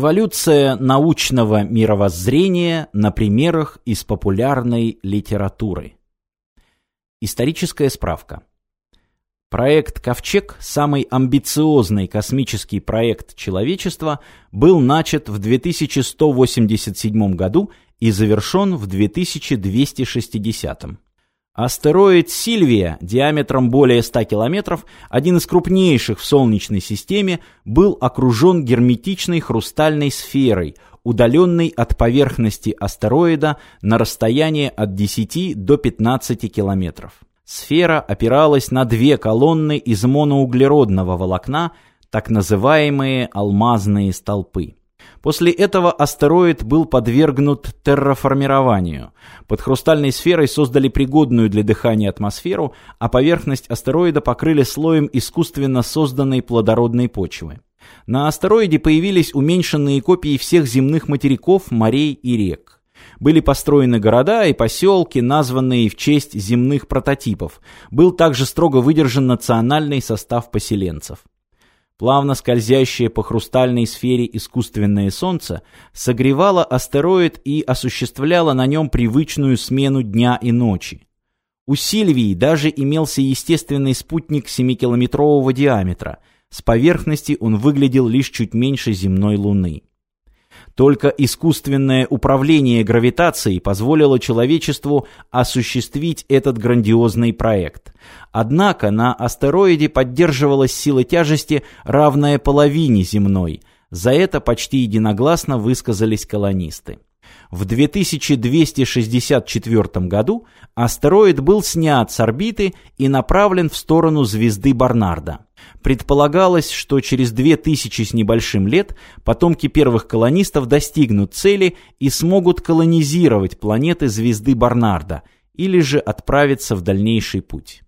Эволюция научного мировоззрения на примерах из популярной литературы. Историческая справка. Проект «Ковчег», самый амбициозный космический проект человечества, был начат в 2187 году и завершен в 2260. Астероид Сильвия диаметром более 100 километров, один из крупнейших в Солнечной системе, был окружен герметичной хрустальной сферой, удаленной от поверхности астероида на расстояние от 10 до 15 километров. Сфера опиралась на две колонны из моноуглеродного волокна, так называемые алмазные столпы. После этого астероид был подвергнут терраформированию. Под хрустальной сферой создали пригодную для дыхания атмосферу, а поверхность астероида покрыли слоем искусственно созданной плодородной почвы. На астероиде появились уменьшенные копии всех земных материков, морей и рек. Были построены города и поселки, названные в честь земных прототипов. Был также строго выдержан национальный состав поселенцев. Плавно скользящее по хрустальной сфере искусственное солнце согревало астероид и осуществляло на нем привычную смену дня и ночи. У Сильвии даже имелся естественный спутник 7-километрового диаметра. С поверхности он выглядел лишь чуть меньше земной Луны. Только искусственное управление гравитацией позволило человечеству осуществить этот грандиозный проект. Однако на астероиде поддерживалась сила тяжести, равная половине земной. За это почти единогласно высказались колонисты. В 2264 году астероид был снят с орбиты и направлен в сторону звезды Барнарда. Предполагалось, что через 2000 с небольшим лет потомки первых колонистов достигнут цели и смогут колонизировать планеты звезды Барнарда или же отправиться в дальнейший путь.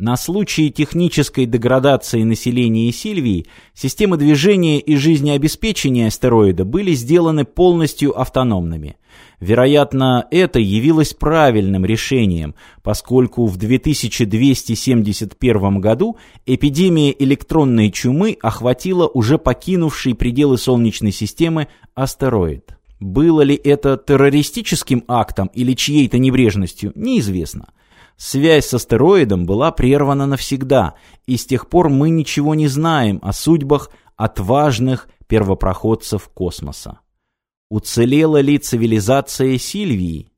На случай технической деградации населения Сильвии системы движения и жизнеобеспечения астероида были сделаны полностью автономными. Вероятно, это явилось правильным решением, поскольку в 2271 году эпидемия электронной чумы охватила уже покинувший пределы Солнечной системы астероид. Было ли это террористическим актом или чьей-то небрежностью, неизвестно. Связь с астероидом была прервана навсегда, и с тех пор мы ничего не знаем о судьбах отважных первопроходцев космоса. Уцелела ли цивилизация Сильвии?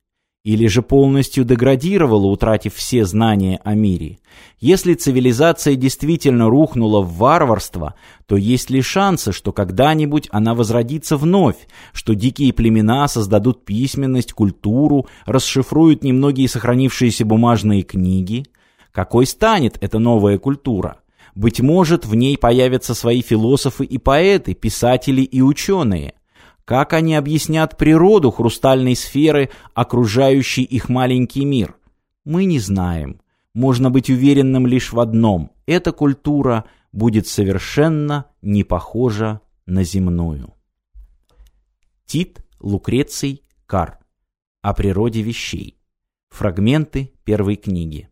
Или же полностью деградировала, утратив все знания о мире? Если цивилизация действительно рухнула в варварство, то есть ли шансы, что когда-нибудь она возродится вновь, что дикие племена создадут письменность, культуру, расшифруют немногие сохранившиеся бумажные книги? Какой станет эта новая культура? Быть может, в ней появятся свои философы и поэты, писатели и ученые. Как они объяснят природу хрустальной сферы, окружающей их маленький мир? Мы не знаем. Можно быть уверенным лишь в одном – эта культура будет совершенно не похожа на земную. Тит, Лукреций, Кар. О природе вещей. Фрагменты первой книги.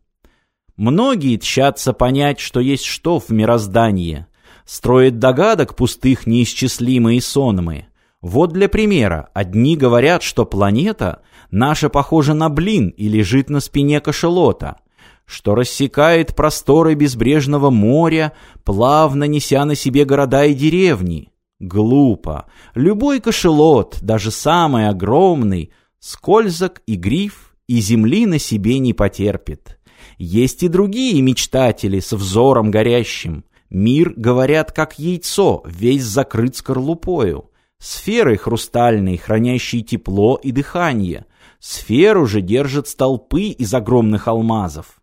Многие тщатся понять, что есть что в мироздании. Строят догадок пустых неисчислимые сонмы. Вот для примера, одни говорят, что планета наша похожа на блин и лежит на спине кашелота, что рассекает просторы безбрежного моря, плавно неся на себе города и деревни. Глупо. Любой кашелот, даже самый огромный, скользок и гриф, и земли на себе не потерпит. Есть и другие мечтатели с взором горящим. Мир, говорят, как яйцо, весь закрыт скорлупою сферой хрустальной, хранящей тепло и дыхание. Сферу же держат столпы из огромных алмазов.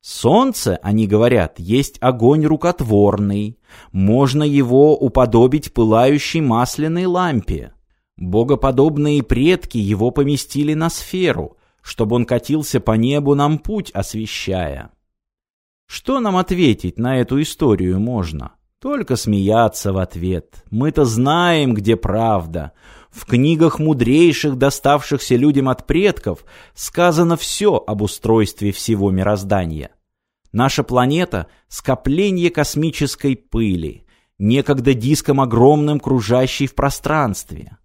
Солнце, они говорят, есть огонь рукотворный. Можно его уподобить пылающей масляной лампе. Богоподобные предки его поместили на сферу, чтобы он катился по небу нам путь освещая. Что нам ответить на эту историю можно? Только смеяться в ответ. Мы-то знаем, где правда. В книгах мудрейших, доставшихся людям от предков, сказано все об устройстве всего мироздания. Наша планета — скопление космической пыли. некогда диском огромным, кружащий в пространстве.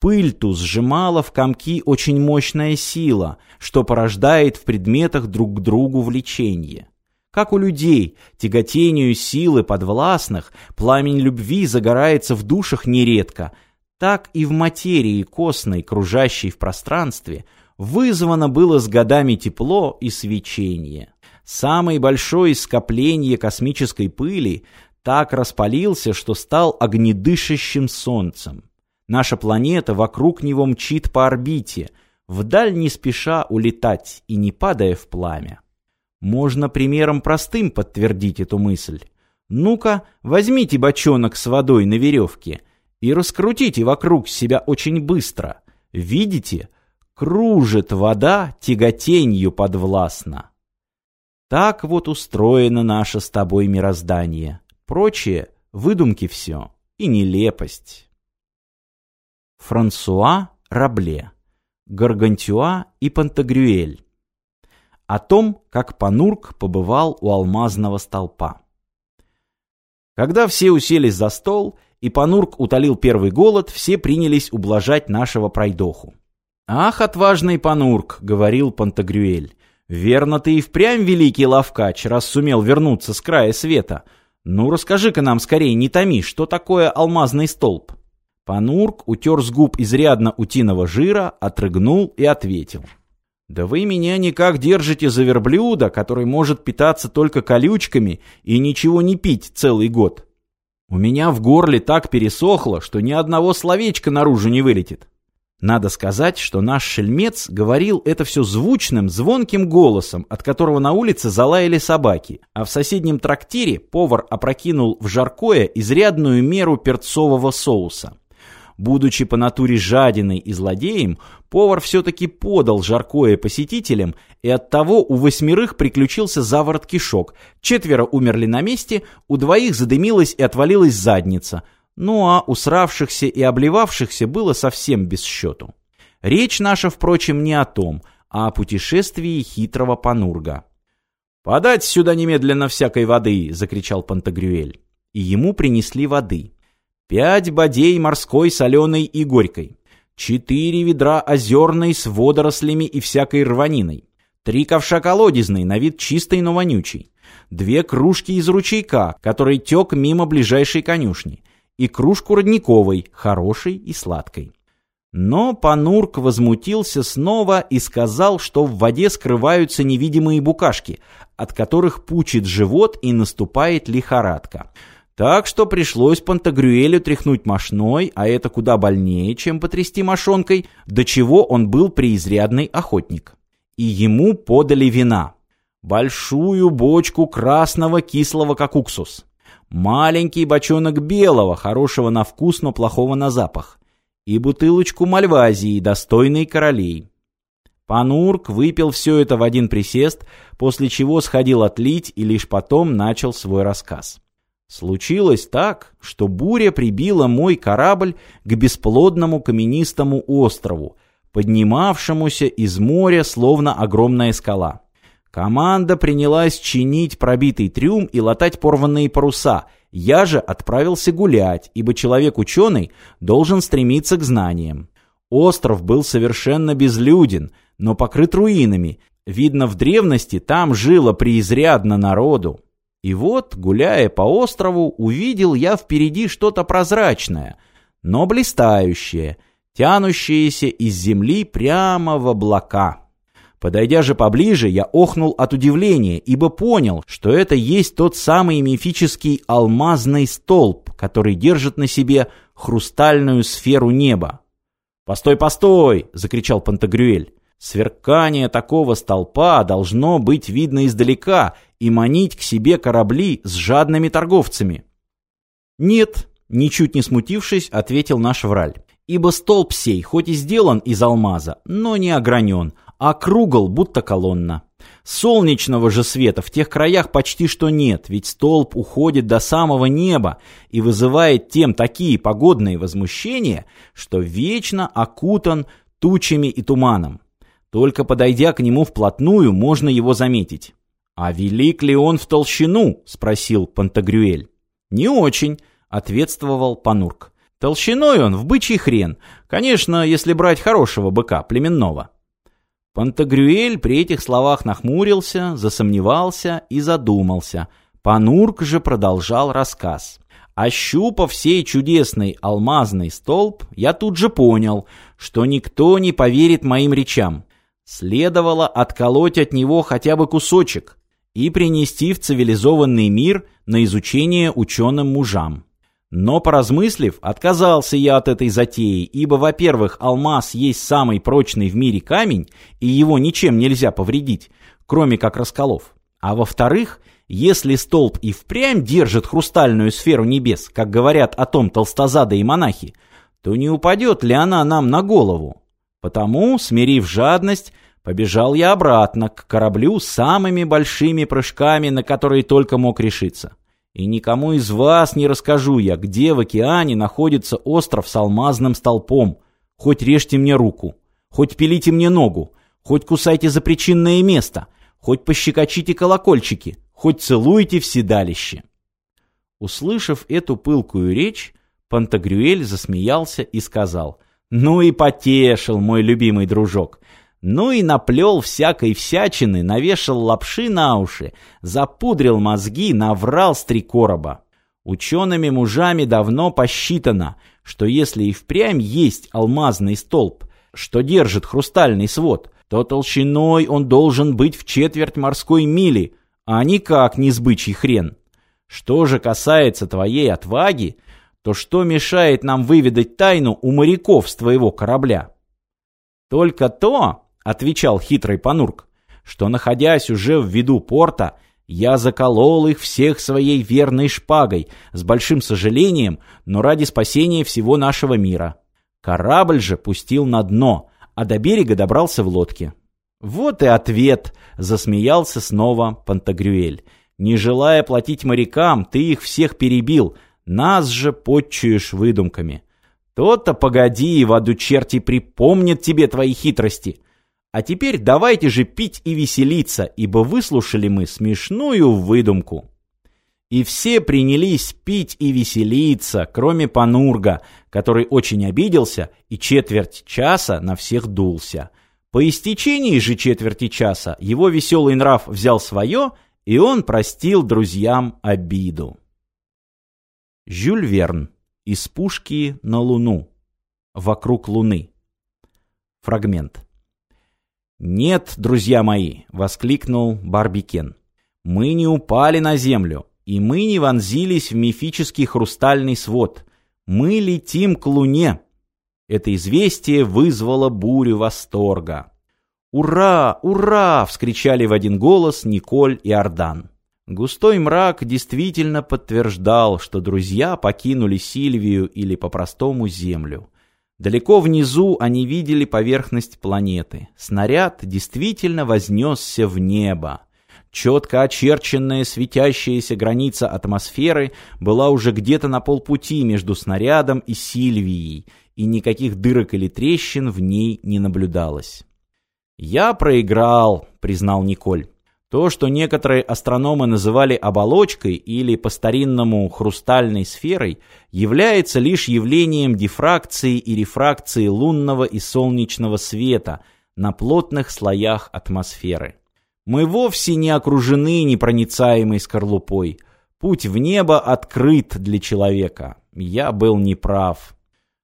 Пыль ту сжимала в комки очень мощная сила, что порождает в предметах друг к другу влечение. Как у людей, тяготению силы подвластных, пламень любви загорается в душах нередко, так и в материи костной, кружащей в пространстве, вызвано было с годами тепло и свечение. Самое большое скопление космической пыли так распалился, что стал огнедышащим солнцем. Наша планета вокруг него мчит по орбите, вдаль не спеша улетать и не падая в пламя. Можно примером простым подтвердить эту мысль. Ну-ка, возьмите бочонок с водой на веревке и раскрутите вокруг себя очень быстро. Видите? Кружит вода тяготенью подвластна. Так вот устроено наше с тобой мироздание. Прочее — выдумки все и нелепость. Франсуа Рабле, Гаргантюа и Пантагрюэль. О том, как Панурк побывал у алмазного столпа. Когда все уселись за стол, и Панурк утолил первый голод, все принялись ублажать нашего пройдоху. «Ах, отважный Панурк!» — говорил Пантагрюэль. «Верно, ты и впрямь великий ловкач, раз сумел вернуться с края света. Ну, расскажи-ка нам скорее, не томи, что такое алмазный столб?» Панурк утер с губ изрядно утиного жира, отрыгнул и ответил. «Да вы меня никак держите за верблюда, который может питаться только колючками и ничего не пить целый год. У меня в горле так пересохло, что ни одного словечка наружу не вылетит. Надо сказать, что наш шельмец говорил это все звучным, звонким голосом, от которого на улице залаяли собаки, а в соседнем трактире повар опрокинул в жаркое изрядную меру перцового соуса. Будучи по натуре жадиной и злодеем, повар все-таки подал жаркое посетителям, и оттого у восьмерых приключился заворот кишок, четверо умерли на месте, у двоих задымилась и отвалилась задница, ну а усравшихся и обливавшихся было совсем без счету. Речь наша, впрочем, не о том, а о путешествии хитрого Панурга. «Подать сюда немедленно всякой воды!» — закричал Пантагрюэль. И ему принесли воды пять бодей морской соленой и горькой, четыре ведра озерной с водорослями и всякой рваниной, три ковша колодезной, на вид чистой, но вонючей, две кружки из ручейка, который тек мимо ближайшей конюшни, и кружку родниковой, хорошей и сладкой. Но Панурк возмутился снова и сказал, что в воде скрываются невидимые букашки, от которых пучит живот и наступает лихорадка. Так что пришлось Пантагрюэлю тряхнуть мошной, а это куда больнее, чем потрясти мошонкой, до чего он был преизрядный охотник. И ему подали вина. Большую бочку красного кислого, как уксус. Маленький бочонок белого, хорошего на вкус, но плохого на запах. И бутылочку мальвазии, достойной королей. Панурк выпил все это в один присест, после чего сходил отлить и лишь потом начал свой рассказ. Случилось так, что буря прибила мой корабль к бесплодному каменистому острову, поднимавшемуся из моря словно огромная скала. Команда принялась чинить пробитый трюм и латать порванные паруса. Я же отправился гулять, ибо человек-ученый должен стремиться к знаниям. Остров был совершенно безлюден, но покрыт руинами. Видно, в древности там жило преизрядно народу. И вот, гуляя по острову, увидел я впереди что-то прозрачное, но блистающее, тянущееся из земли прямо в облака. Подойдя же поближе, я охнул от удивления, ибо понял, что это есть тот самый мифический алмазный столб, который держит на себе хрустальную сферу неба. «Постой, постой!» — закричал Пантагрюэль. Сверкание такого столпа должно быть видно издалека и манить к себе корабли с жадными торговцами. «Нет», — ничуть не смутившись, ответил наш враль. «Ибо столб сей, хоть и сделан из алмаза, но не огранен, а кругл, будто колонна. Солнечного же света в тех краях почти что нет, ведь столб уходит до самого неба и вызывает тем такие погодные возмущения, что вечно окутан тучами и туманом. Только подойдя к нему вплотную, можно его заметить. «А велик ли он в толщину?» — спросил Пантагрюэль. «Не очень», — ответствовал Панурк. Толщиной он в бычий хрен, конечно, если брать хорошего быка, племенного. Пантагрюэль при этих словах нахмурился, засомневался и задумался. Панурк же продолжал рассказ. Ощупав сей чудесный алмазный столб, я тут же понял, что никто не поверит моим речам. Следовало отколоть от него хотя бы кусочек и принести в цивилизованный мир на изучение ученым мужам. Но, поразмыслив, отказался я от этой затеи, ибо, во-первых, алмаз есть самый прочный в мире камень, и его ничем нельзя повредить, кроме как расколов. А во-вторых, если столб и впрямь держит хрустальную сферу небес, как говорят о том толстозады и монахи, то не упадет ли она нам на голову? Потому, смирив жадность, побежал я обратно к кораблю самыми большими прыжками, на которые только мог решиться. И никому из вас не расскажу я, где в океане находится остров с алмазным столпом. Хоть режьте мне руку, хоть пилите мне ногу, хоть кусайте за причинное место, хоть пощекочите колокольчики, хоть целуйте в седалище. Услышав эту пылкую речь, Пантагрюэль засмеялся и сказал, «Ну и потешил, мой любимый дружок. Ну и наплел всякой всячины, навешал лапши на уши, запудрил мозги, наврал с три короба. Учеными мужами давно посчитано, что если и впрямь есть алмазный столб, что держит хрустальный свод, то толщиной он должен быть в четверть морской мили, а никак не сбычий хрен. Что же касается твоей отваги, то что мешает нам выведать тайну у моряков с твоего корабля? Только то, — отвечал хитрый Панурк, — что, находясь уже в виду порта, я заколол их всех своей верной шпагой, с большим сожалением, но ради спасения всего нашего мира. Корабль же пустил на дно, а до берега добрался в лодке. «Вот и ответ!» — засмеялся снова Пантагрюэль. «Не желая платить морякам, ты их всех перебил, нас же подчуешь выдумками. То-то погоди, в аду черти припомнят тебе твои хитрости. А теперь давайте же пить и веселиться, ибо выслушали мы смешную выдумку. И все принялись пить и веселиться, кроме Панурга, который очень обиделся и четверть часа на всех дулся. По истечении же четверти часа его веселый нрав взял свое, и он простил друзьям обиду. Жюль Верн. Из пушки на Луну. Вокруг Луны. Фрагмент. «Нет, друзья мои!» — воскликнул Барбикен. «Мы не упали на землю, и мы не вонзились в мифический хрустальный свод. Мы летим к Луне!» Это известие вызвало бурю восторга. «Ура! Ура!» — вскричали в один голос Николь и Ардан. Густой мрак действительно подтверждал, что друзья покинули Сильвию или по-простому Землю. Далеко внизу они видели поверхность планеты. Снаряд действительно вознесся в небо. Четко очерченная светящаяся граница атмосферы была уже где-то на полпути между снарядом и Сильвией, и никаких дырок или трещин в ней не наблюдалось. «Я проиграл», — признал Николь. То, что некоторые астрономы называли оболочкой или по-старинному хрустальной сферой, является лишь явлением дифракции и рефракции лунного и солнечного света на плотных слоях атмосферы. Мы вовсе не окружены непроницаемой скорлупой. Путь в небо открыт для человека. Я был неправ.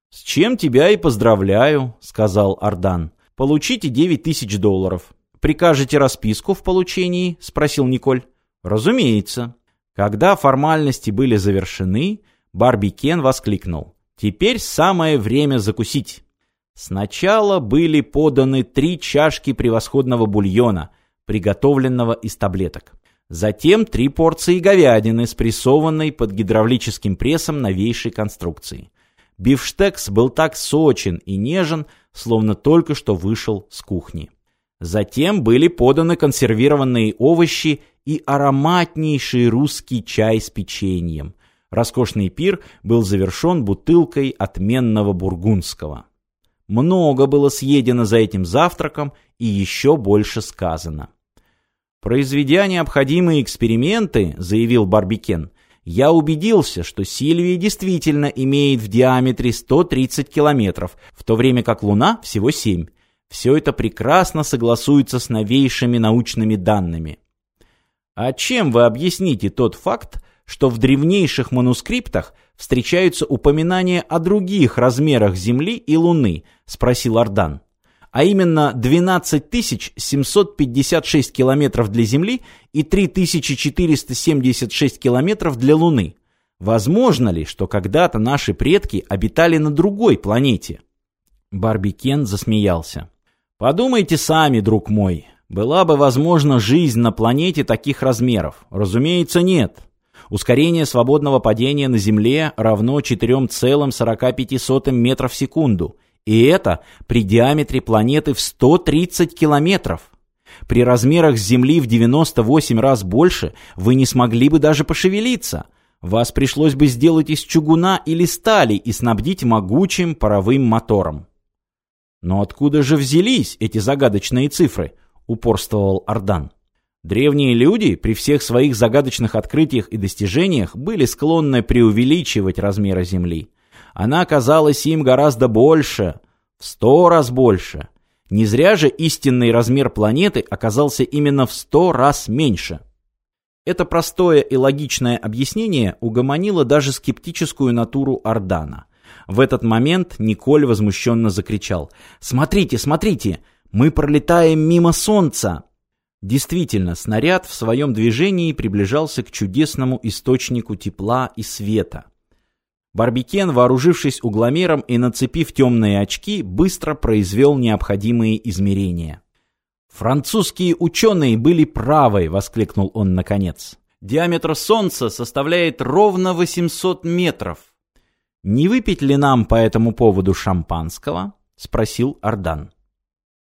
«С чем тебя и поздравляю», — сказал Ардан. «Получите 9 тысяч долларов». «Прикажете расписку в получении?» — спросил Николь. «Разумеется». Когда формальности были завершены, Барби Кен воскликнул. «Теперь самое время закусить». Сначала были поданы три чашки превосходного бульона, приготовленного из таблеток. Затем три порции говядины, спрессованной под гидравлическим прессом новейшей конструкции. Бифштекс был так сочен и нежен, словно только что вышел с кухни. Затем были поданы консервированные овощи и ароматнейший русский чай с печеньем. Роскошный пир был завершен бутылкой отменного бургундского. Много было съедено за этим завтраком и еще больше сказано. «Произведя необходимые эксперименты, — заявил Барбикен, — я убедился, что Сильвия действительно имеет в диаметре 130 километров, в то время как Луна всего 7. Все это прекрасно согласуется с новейшими научными данными. А чем вы объясните тот факт, что в древнейших манускриптах встречаются упоминания о других размерах Земли и Луны, спросил Ардан. А именно 12 756 километров для Земли и 3476 километров для Луны. Возможно ли, что когда-то наши предки обитали на другой планете? Барби Кен засмеялся. Подумайте сами, друг мой. Была бы возможна жизнь на планете таких размеров? Разумеется, нет. Ускорение свободного падения на Земле равно 4,45 метров в секунду. И это при диаметре планеты в 130 километров. При размерах Земли в 98 раз больше вы не смогли бы даже пошевелиться. Вас пришлось бы сделать из чугуна или стали и снабдить могучим паровым мотором. Но откуда же взялись эти загадочные цифры? упорствовал Ардан. Древние люди при всех своих загадочных открытиях и достижениях были склонны преувеличивать размеры Земли. Она казалась им гораздо больше, в сто раз больше. Не зря же истинный размер планеты оказался именно в сто раз меньше. Это простое и логичное объяснение угомонило даже скептическую натуру Ардана. В этот момент Николь возмущенно закричал. «Смотрите, смотрите! Мы пролетаем мимо Солнца!» Действительно, снаряд в своем движении приближался к чудесному источнику тепла и света. Барбикен, вооружившись угломером и нацепив темные очки, быстро произвел необходимые измерения. «Французские ученые были правы!» — воскликнул он наконец. «Диаметр Солнца составляет ровно 800 метров. Не выпить ли нам по этому поводу шампанского?» — спросил Ардан.